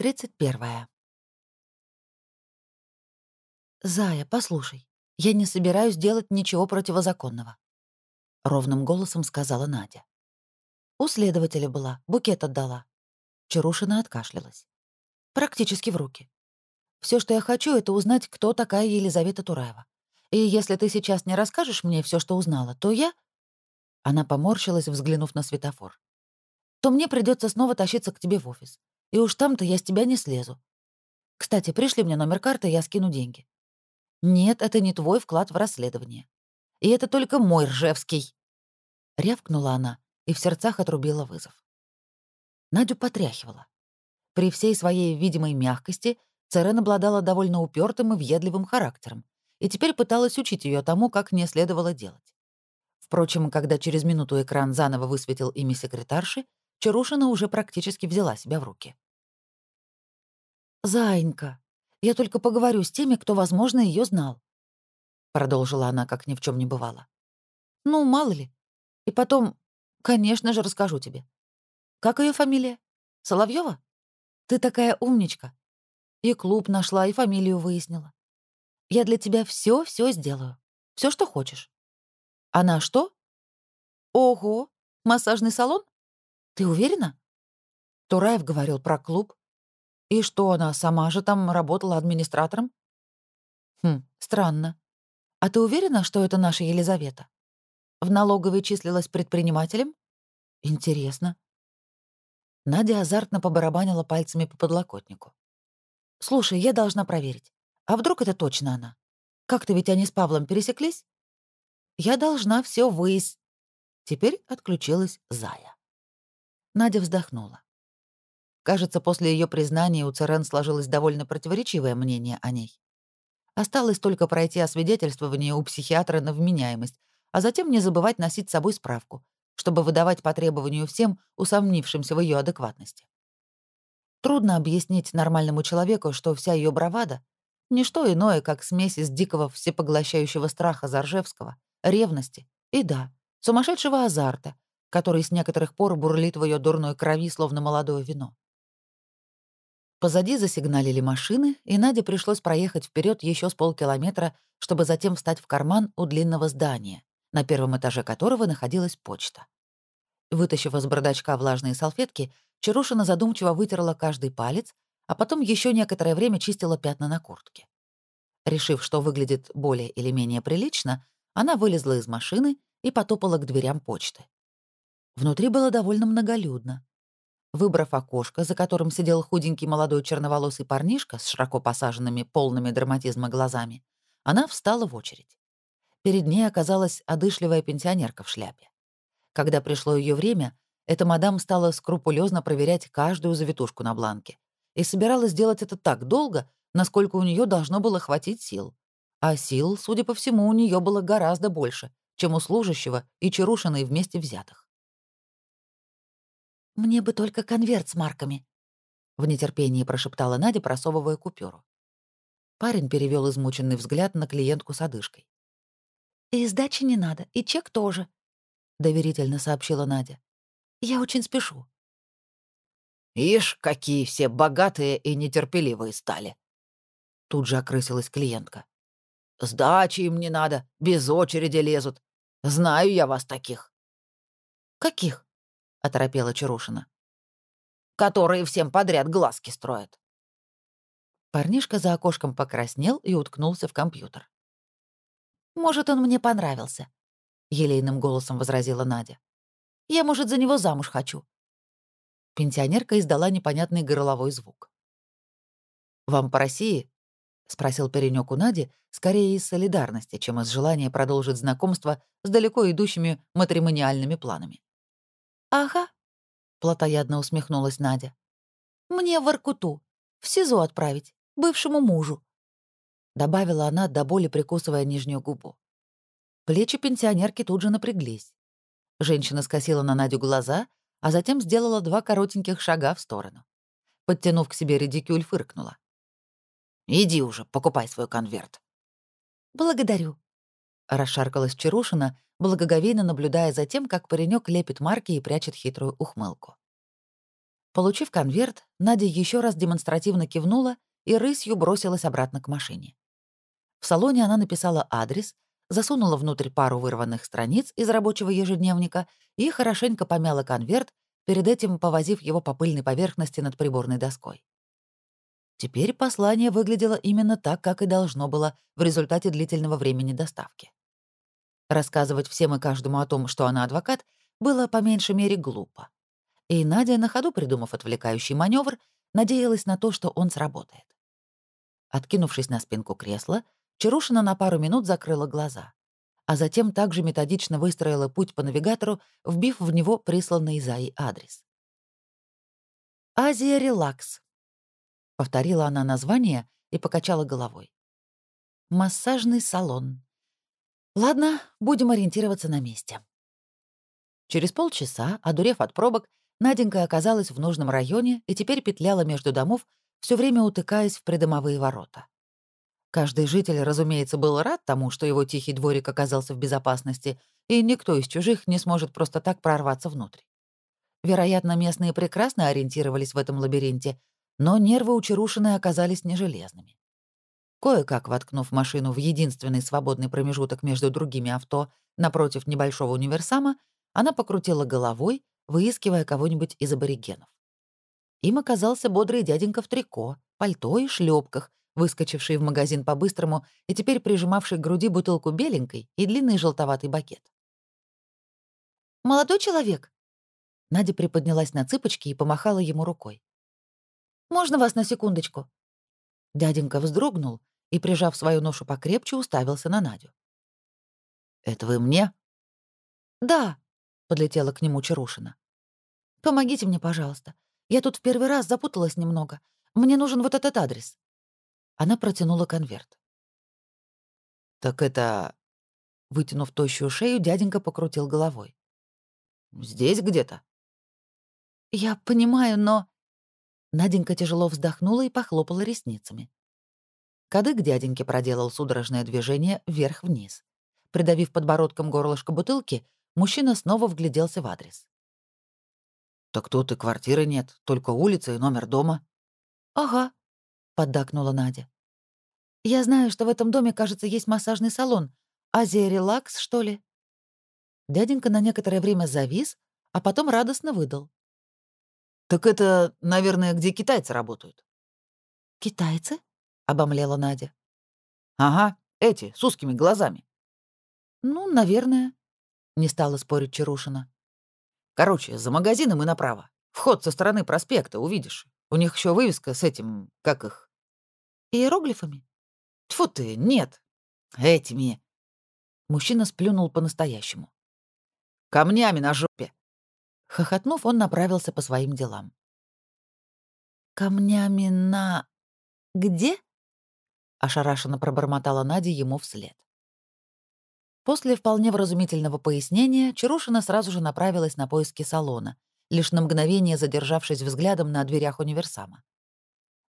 31. «Зая, послушай, я не собираюсь делать ничего противозаконного», — ровным голосом сказала Надя. У следователя была, букет отдала. Чарушина откашлялась. Практически в руки. Все, что я хочу, это узнать, кто такая Елизавета Тураева. И если ты сейчас не расскажешь мне все, что узнала, то я...» Она поморщилась, взглянув на светофор. «То мне придется снова тащиться к тебе в офис. И уж там-то я с тебя не слезу. Кстати, пришли мне номер карты, я скину деньги. Нет, это не твой вклад в расследование. И это только мой Ржевский. Рявкнула она и в сердцах отрубила вызов. Надю потряхивала. При всей своей видимой мягкости Церен обладала довольно упертым и въедливым характером, и теперь пыталась учить ее тому, как не следовало делать. Впрочем, когда через минуту экран заново высветил имя секретарши, Чарушина уже практически взяла себя в руки. «Заинька, я только поговорю с теми, кто, возможно, ее знал», — продолжила она, как ни в чем не бывало. «Ну, мало ли. И потом, конечно же, расскажу тебе. Как ее фамилия? Соловьева? Ты такая умничка. И клуб нашла, и фамилию выяснила. Я для тебя все, все сделаю. Все, что хочешь. Она что? Ого, массажный салон? Ты уверена? Тураев говорил про клуб. И что, она сама же там работала администратором? Хм, странно. А ты уверена, что это наша Елизавета? В налоговой числилась предпринимателем? Интересно. Надя азартно побарабанила пальцами по подлокотнику. «Слушай, я должна проверить. А вдруг это точно она? Как-то ведь они с Павлом пересеклись? Я должна все выяснить». Теперь отключилась Зая. Надя вздохнула. Кажется, после ее признания у Церен сложилось довольно противоречивое мнение о ней. Осталось только пройти освидетельствование у психиатра на вменяемость, а затем не забывать носить с собой справку, чтобы выдавать по требованию всем, усомнившимся в ее адекватности. Трудно объяснить нормальному человеку, что вся ее бравада — не что иное, как смесь из дикого всепоглощающего страха Заржевского, ревности и, да, сумасшедшего азарта, который с некоторых пор бурлит в ее дурной крови, словно молодое вино. Позади засигналили машины, и Наде пришлось проехать вперед еще с полкилометра, чтобы затем встать в карман у длинного здания, на первом этаже которого находилась почта. Вытащив из бардачка влажные салфетки, Чарушина задумчиво вытерла каждый палец, а потом еще некоторое время чистила пятна на куртке. Решив, что выглядит более или менее прилично, она вылезла из машины и потопала к дверям почты. Внутри было довольно многолюдно. Выбрав окошко, за которым сидел худенький молодой черноволосый парнишка с широко посаженными, полными драматизма глазами, она встала в очередь. Перед ней оказалась одышливая пенсионерка в шляпе. Когда пришло ее время, эта мадам стала скрупулезно проверять каждую завитушку на бланке и собиралась делать это так долго, насколько у нее должно было хватить сил. А сил, судя по всему, у нее было гораздо больше, чем у служащего и Чарушиной вместе взятых. «Мне бы только конверт с марками», — в нетерпении прошептала Надя, просовывая купюру. Парень перевел измученный взгляд на клиентку с одышкой. «И сдачи не надо, и чек тоже», — доверительно сообщила Надя. «Я очень спешу». «Ишь, какие все богатые и нетерпеливые стали!» Тут же окрысилась клиентка. «Сдачи им не надо, без очереди лезут. Знаю я вас таких». «Каких?» — оторопела Чарушина. «Которые всем подряд глазки строят». Парнишка за окошком покраснел и уткнулся в компьютер. «Может, он мне понравился», — елейным голосом возразила Надя. «Я, может, за него замуж хочу». Пенсионерка издала непонятный горловой звук. «Вам по России?» — спросил паренек у Нади, скорее из солидарности, чем из желания продолжить знакомство с далеко идущими матримониальными планами. «Ага», — плотоядно усмехнулась Надя. «Мне в Аркуту, в СИЗО отправить, бывшему мужу», — добавила она, до боли прикусывая нижнюю губу. Плечи пенсионерки тут же напряглись. Женщина скосила на Надю глаза, а затем сделала два коротеньких шага в сторону. Подтянув к себе редикюль, фыркнула. «Иди уже, покупай свой конверт». «Благодарю», — расшаркалась Чарушина, благоговейно наблюдая за тем, как паренек лепит марки и прячет хитрую ухмылку. Получив конверт, Надя еще раз демонстративно кивнула и рысью бросилась обратно к машине. В салоне она написала адрес, засунула внутрь пару вырванных страниц из рабочего ежедневника и хорошенько помяла конверт, перед этим повозив его по пыльной поверхности над приборной доской. Теперь послание выглядело именно так, как и должно было в результате длительного времени доставки. Рассказывать всем и каждому о том, что она адвокат, было по меньшей мере глупо. И Надя, на ходу придумав отвлекающий маневр, надеялась на то, что он сработает. Откинувшись на спинку кресла, Чарушина на пару минут закрыла глаза, а затем также методично выстроила путь по навигатору, вбив в него присланный Заи адрес. «Азия Релакс», — повторила она название и покачала головой. «Массажный салон. Ладно, будем ориентироваться на месте». Через полчаса, одурев от пробок, Наденька оказалась в нужном районе и теперь петляла между домов, все время утыкаясь в придомовые ворота. Каждый житель, разумеется, был рад тому, что его тихий дворик оказался в безопасности, и никто из чужих не сможет просто так прорваться внутрь. Вероятно, местные прекрасно ориентировались в этом лабиринте, но нервы у Чарушиной оказались не железными. Кое-как воткнув машину в единственный свободный промежуток между другими авто напротив небольшого универсама, она покрутила головой, выискивая кого-нибудь из аборигенов. Им оказался бодрый дяденька в трико, пальто и шлепках, выскочивший в магазин по-быстрому и теперь прижимавший к груди бутылку беленькой и длинный желтоватый бакет. «Молодой человек!» Надя приподнялась на цыпочки и помахала ему рукой. «Можно вас на секундочку?» Дяденька вздрогнул и, прижав свою ношу покрепче, уставился на Надю. «Это вы мне?» «Да», — подлетела к нему Чарушина. «Помогите мне, пожалуйста. Я тут в первый раз запуталась немного. Мне нужен вот этот адрес». Она протянула конверт. «Так это...» Вытянув тощую шею, дяденька покрутил головой. «Здесь где-то?» «Я понимаю, но...» Наденька тяжело вздохнула и похлопала ресницами. Кадык дяденьки проделал судорожное движение вверх-вниз. Придавив подбородком горлышко бутылки, мужчина снова вгляделся в адрес. «Так тут и квартиры нет, только улица и номер дома». «Ага», — поддакнула Надя. «Я знаю, что в этом доме, кажется, есть массажный салон. Азия Релакс, что ли?» Дяденька на некоторое время завис, а потом радостно выдал. «Так это, наверное, где китайцы работают». «Китайцы?» — обомлела Надя. «Ага, эти, с узкими глазами». «Ну, наверное», — не стала спорить Чарушина. «Короче, за магазином и направо. Вход со стороны проспекта, увидишь. У них еще вывеска с этим, как их?» «Иероглифами?» Тьфу ты, нет. Этими. Мужчина сплюнул по-настоящему. Камнями на жопе. Хохотнув, он направился по своим делам. «Камнями на... где?» — ошарашенно пробормотала Надя ему вслед. После вполне вразумительного пояснения Чарушина сразу же направилась на поиски салона, лишь на мгновение задержавшись взглядом на дверях универсама.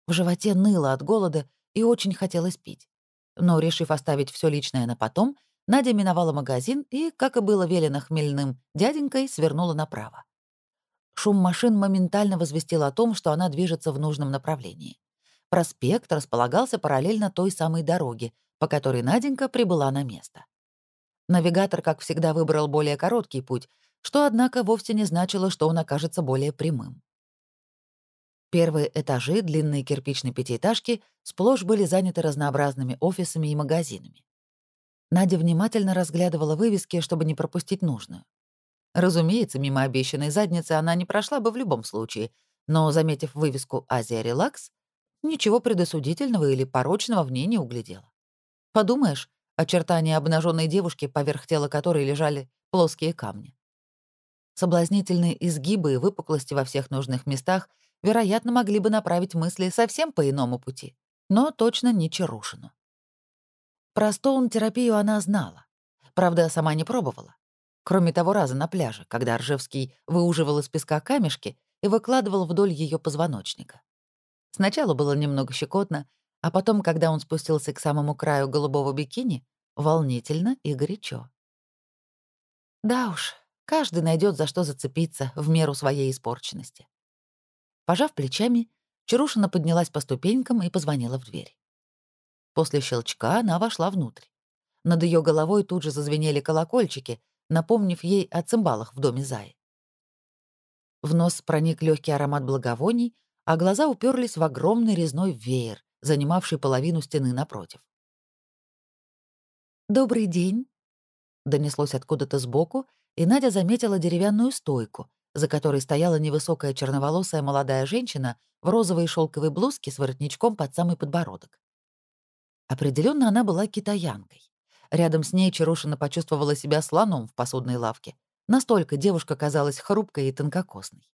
В животе ныло от голода и очень хотелось пить. Но, решив оставить все личное на потом, Надя миновала магазин и, как и было велено хмельным дяденькой, свернула направо. Шум машин моментально возвестил о том, что она движется в нужном направлении. Проспект располагался параллельно той самой дороге, по которой Наденька прибыла на место. Навигатор, как всегда, выбрал более короткий путь, что, однако, вовсе не значило, что он окажется более прямым. Первые этажи длинной кирпичной пятиэтажки сплошь были заняты разнообразными офисами и магазинами. Надя внимательно разглядывала вывески, чтобы не пропустить нужную. Разумеется, мимо обещанной задницы она не прошла бы в любом случае, но, заметив вывеску «Азия Релакс», ничего предосудительного или порочного в ней не углядела. Подумаешь, очертания обнаженной девушки, поверх тела которой лежали плоские камни. Соблазнительные изгибы и выпуклости во всех нужных местах вероятно, могли бы направить мысли совсем по иному пути, но точно не Чарушину. Про стоун-терапию она знала. Правда, сама не пробовала. Кроме того раза на пляже, когда Ржевский выуживал из песка камешки и выкладывал вдоль ее позвоночника. Сначала было немного щекотно, а потом, когда он спустился к самому краю голубого бикини, волнительно и горячо. Да уж, каждый найдет за что зацепиться в меру своей испорченности. Пожав плечами, Чарушина поднялась по ступенькам и позвонила в дверь. После щелчка она вошла внутрь. Над ее головой тут же зазвенели колокольчики, напомнив ей о цимбалах в доме Заи. В нос проник легкий аромат благовоний, а глаза уперлись в огромный резной веер, занимавший половину стены напротив. «Добрый день», — донеслось откуда-то сбоку, и Надя заметила деревянную стойку, за которой стояла невысокая черноволосая молодая женщина в розовой шелковой блузке с воротничком под самый подбородок. Определенно она была китаянкой. Рядом с ней Чарушина почувствовала себя слоном в посудной лавке. Настолько девушка казалась хрупкой и тонкокосной.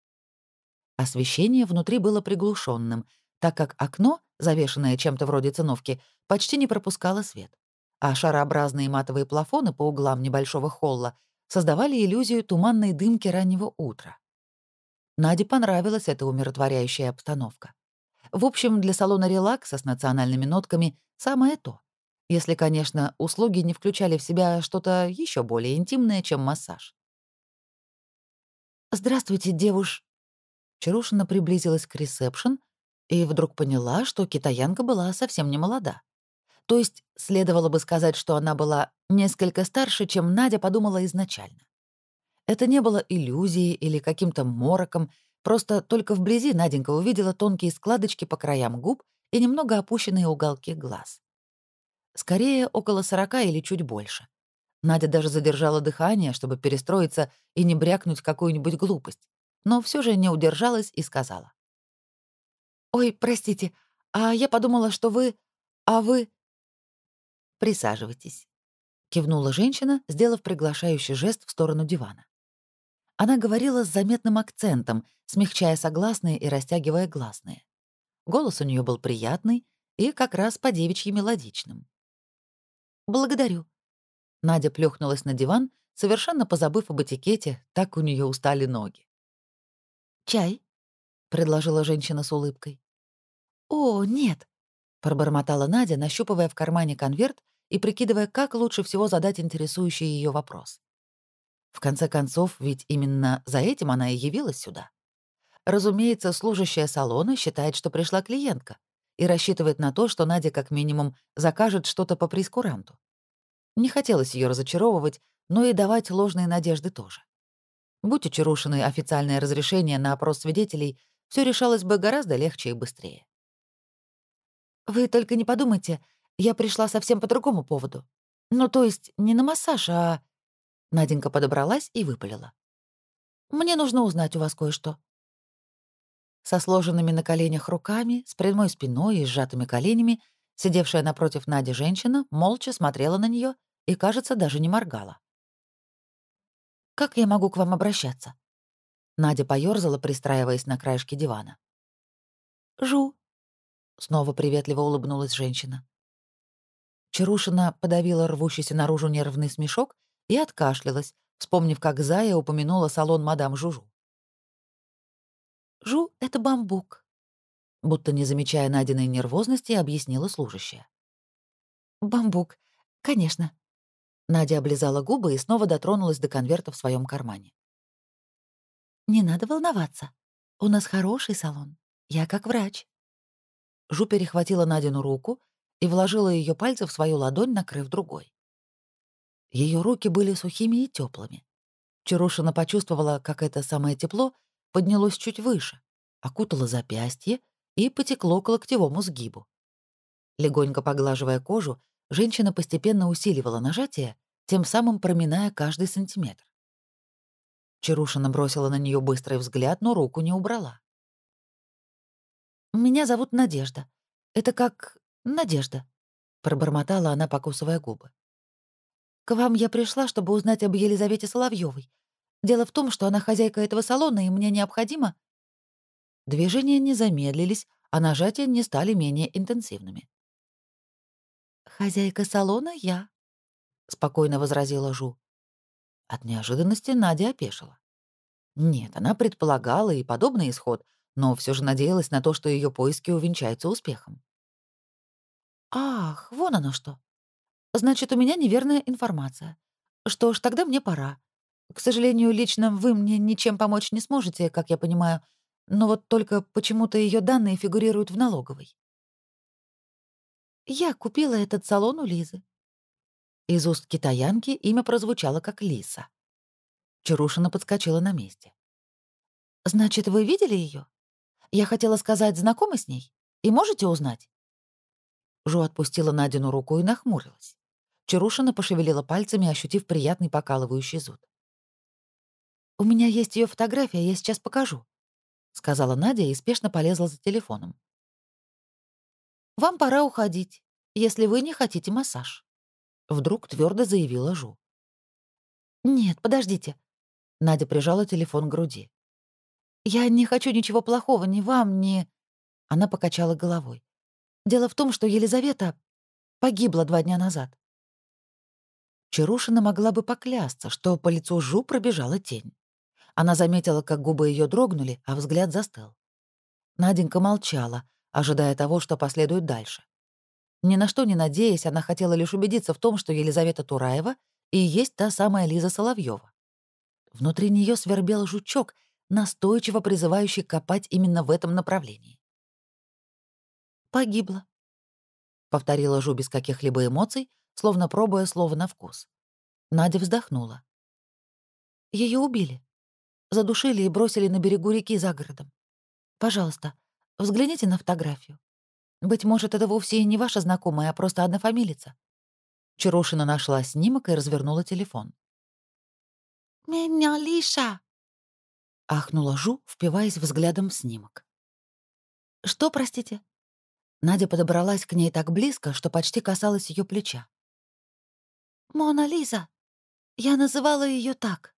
Освещение внутри было приглушенным, так как окно, завешенное чем-то вроде циновки, почти не пропускало свет, а шарообразные матовые плафоны по углам небольшого холла создавали иллюзию туманной дымки раннего утра. Наде понравилась эта умиротворяющая обстановка. В общем, для салона релакса с национальными нотками самое то. Если, конечно, услуги не включали в себя что-то еще более интимное, чем массаж. «Здравствуйте, девуш...» Чарушина приблизилась к ресепшн и вдруг поняла, что китаянка была совсем не молода. То есть следовало бы сказать, что она была несколько старше, чем Надя подумала изначально. Это не было иллюзией или каким-то мороком, просто только вблизи Наденька увидела тонкие складочки по краям губ и немного опущенные уголки глаз. Скорее, около сорока или чуть больше. Надя даже задержала дыхание, чтобы перестроиться и не брякнуть какую-нибудь глупость, но все же не удержалась и сказала. «Ой, простите, а я подумала, что вы... А вы...» «Присаживайтесь», — кивнула женщина, сделав приглашающий жест в сторону дивана. Она говорила с заметным акцентом, смягчая согласные и растягивая гласные. Голос у нее был приятный и как раз по девичьи мелодичным. «Благодарю». Надя плюхнулась на диван, совершенно позабыв об этикете, так у нее устали ноги. «Чай?» — предложила женщина с улыбкой. «О, нет», — пробормотала Надя, нащупывая в кармане конверт и прикидывая, как лучше всего задать интересующий ее вопрос. В конце концов, ведь именно за этим она и явилась сюда. Разумеется, служащая салона считает, что пришла клиентка, и рассчитывает на то, что Надя как минимум закажет что-то по прескуранту. Не хотелось ее разочаровывать, но и давать ложные надежды тоже. Будь у Чарушиной официальное разрешение на опрос свидетелей, все решалось бы гораздо легче и быстрее. «Вы только не подумайте, я пришла совсем по другому поводу. Ну, то есть не на массаж, а Наденька подобралась и выпалила. «Мне нужно узнать у вас кое-что». Со сложенными на коленях руками, с прямой спиной и сжатыми коленями, сидевшая напротив Нади женщина молча смотрела на нее и, кажется, даже не моргала. «Как я могу к вам обращаться?» Надя поёрзала, пристраиваясь на краешке дивана. «Жу», — снова приветливо улыбнулась женщина. Чарушина подавила рвущийся наружу нервный смешок и откашлялась, вспомнив, как Зая упомянула салон мадам Жужу. «Жу — это бамбук», — будто не замечая найденной нервозности, объяснила служащая. «Бамбук, конечно». Надя облизала губы и снова дотронулась до конверта в своем кармане. «Не надо волноваться. У нас хороший салон. Я как врач». Жу перехватила Надину руку и вложила ее пальцы в свою ладонь, накрыв другой. Ее руки были сухими и теплыми. Чарушина почувствовала, как это самое тепло поднялось чуть выше, окутало запястье и потекло к локтевому сгибу. Легонько поглаживая кожу, женщина постепенно усиливала нажатие, тем самым проминая каждый сантиметр. Чарушина бросила на нее быстрый взгляд, но руку не убрала. «Меня зовут Надежда. Это как Надежда», — пробормотала она, покусывая губы. К вам я пришла, чтобы узнать об Елизавете Соловьевой. Дело в том, что она хозяйка этого салона, и мне необходимо...» Движения не замедлились, а нажатия не стали менее интенсивными. «Хозяйка салона я», — спокойно возразила Жу. От неожиданности Надя опешила. Нет, она предполагала и подобный исход, но все же надеялась на то, что ее поиски увенчаются успехом. «Ах, вон оно что!» Значит, у меня неверная информация. Что ж, тогда мне пора. К сожалению, лично вы мне ничем помочь не сможете, как я понимаю. но вот только почему-то ее данные фигурируют в налоговой. Я купила этот салон у Лизы. Из уст китаянки имя прозвучало как Лиса. Чарушина подскочила на месте. «Значит, вы видели ее? Я хотела сказать, знакомы с ней? И можете узнать?» Жу отпустила Надину руку и нахмурилась. Чарушина пошевелила пальцами, ощутив приятный покалывающий зуд. «У меня есть ее фотография, я сейчас покажу», — сказала Надя и спешно полезла за телефоном. «Вам пора уходить, если вы не хотите массаж», — вдруг твердо заявила Жу. «Нет, подождите». Надя прижала телефон к груди. «Я не хочу ничего плохого ни вам, ни...» Она покачала головой. «Дело в том, что Елизавета погибла два дня назад». Чарушина могла бы поклясться, что по лицу Жу пробежала тень. Она заметила, как губы ее дрогнули, а взгляд застыл. Наденька молчала, ожидая того, что последует дальше. Ни на что не надеясь, она хотела лишь убедиться в том, что Елизавета Тураева и есть та самая Лиза Соловьева. Внутри нее свербел жучок, настойчиво призывающий копать именно в этом направлении. «Погибла», — повторила Жу без каких-либо эмоций, словно пробуя слово на вкус. Надя вздохнула. Ее убили. Задушили и бросили на берегу реки за городом. Пожалуйста, взгляните на фотографию. Быть может, это вовсе и не ваша знакомая, а просто однофамилица. Чарушина нашла снимок и развернула телефон. «Меня Лиша!» — ахнула Жу, впиваясь взглядом в снимок. «Что, простите?» Надя подобралась к ней так близко, что почти касалась ее плеча. «Мона Лиза. Я называла ее так».